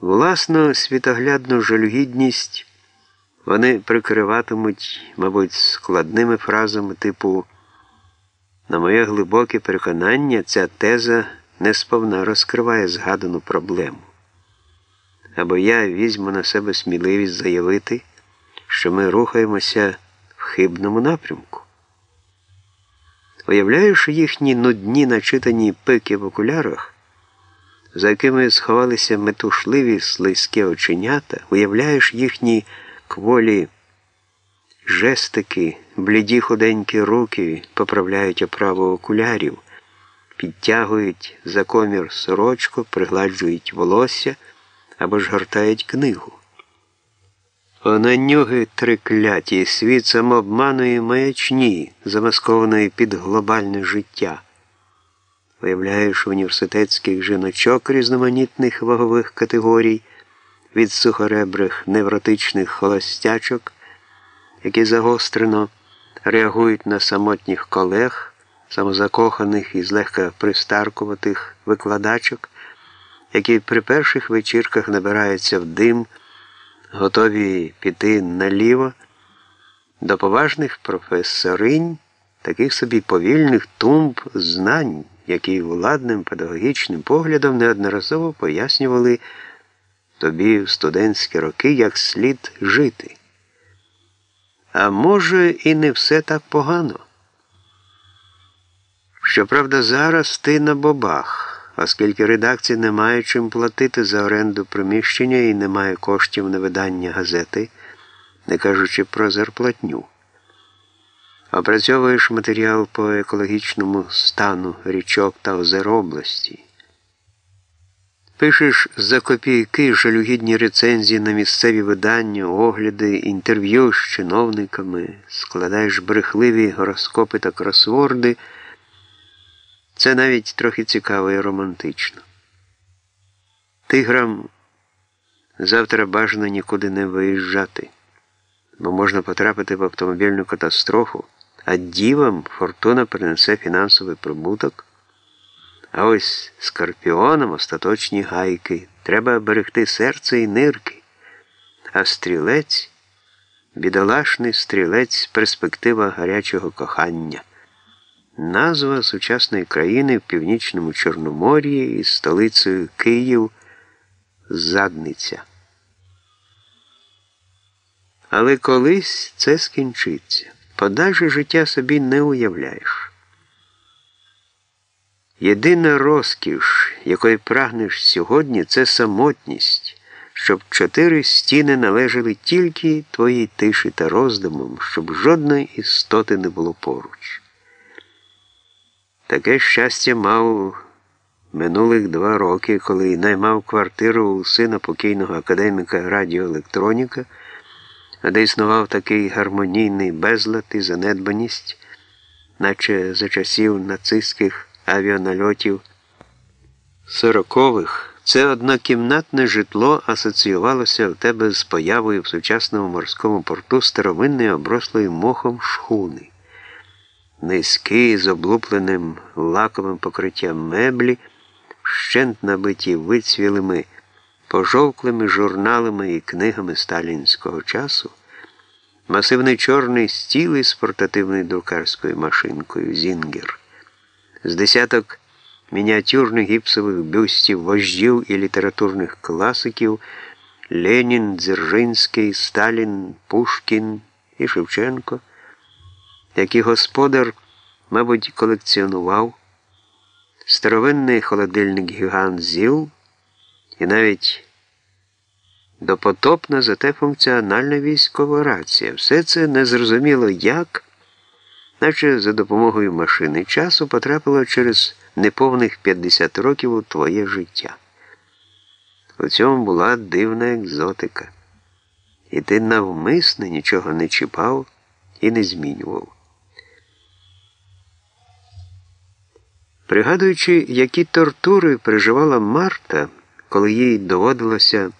Власну світоглядну жалюгідність вони прикриватимуть, мабуть, складними фразами типу На моє глибоке переконання, ця теза несповна розкриває згадану проблему. Або я візьму на себе сміливість заявити, що ми рухаємося в хибному напрямку. Уявляєш їхні нудні начитані пики в окулярах, за якими сховалися метушливі слизькі оченята, уявляєш їхні кволі жестики, бліді худенькі руки поправляють оправу окулярів, підтягують за комір сорочку, пригладжують волосся або ж гортають книгу. Онанюги трикляті, світ самообманої маячні, замаскованої під глобальне життя. Виявляєш університетських жіночок різноманітних вагових категорій, від сухоребрих невротичних холостячок, які загострено реагують на самотніх колег, самозакоханих і злегка пристаркуватих викладачок, які при перших вечірках набираються в дим готові піти наліво, до поважних професоринь, таких собі повільних тумб знань, які владним педагогічним поглядом неодноразово пояснювали тобі в студентські роки, як слід жити. А може, і не все так погано. Щоправда, зараз ти на бобах оскільки редакція не має чим платити за оренду приміщення і не має коштів на видання газети, не кажучи про зарплатню. Опрацьовуєш матеріал по екологічному стану річок та озер області. Пишеш за копійки жалюгідні рецензії на місцеві видання, огляди, інтерв'ю з чиновниками, складаєш брехливі гороскопи та кросворди – це навіть трохи цікаво і романтично. Тиграм завтра бажано нікуди не виїжджати, бо можна потрапити в автомобільну катастрофу, а дівам фортуна принесе фінансовий прибуток. А ось скорпіонам остаточні гайки. Треба берегти серце і нирки, а стрілець бідолашний стрілець перспектива гарячого кохання. Назва сучасної країни в північному Чорномор'ї із столицею Київ Задниця. Але колись це скінчиться. Подальше життя собі не уявляєш. Єдина розкіш, якої прагнеш сьогодні, це самотність, щоб чотири стіни належали тільки твоїй тиші та роздумам, щоб жодної істоти не було поруч. Таке щастя мав минулих два роки, коли наймав квартиру у сина покійного академіка радіоелектроніка, де існував такий гармонійний безлад і занедбаність, наче за часів нацистських авіанальотів сорокових, це однокімнатне житло асоціювалося в тебе з появою в сучасному морському порту старовинної оброслої мохом шхуни. Низький з облупленим лаковим покриттям меблі, щент набиті вицвілими, пожовклими журналами і книгами сталінського часу, масивний чорний стіл із портативною друкарською машинкою Зінгер, з десяток мініатюрних гіпсових бюстів вождів і літературних класиків Ленін, Дзержинський, Сталін, Пушкін і Шевченко який господар, мабуть, колекціонував, старовинний холодильник гігант ЗІЛ і навіть допотопна, зате функціональна військова рація. Все це незрозуміло як, наче за допомогою машини часу потрапило через неповних 50 років у твоє життя. У цьому була дивна екзотика. І ти навмисне нічого не чіпав і не змінював. Пригадуючи, які тортури переживала Марта, коли їй доводилося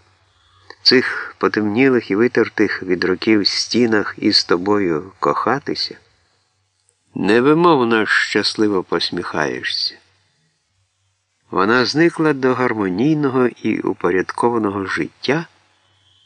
цих потемнілих і витертих від років стінах із тобою кохатися, невимовно щасливо посміхаєшся. Вона зникла до гармонійного і упорядкованого життя.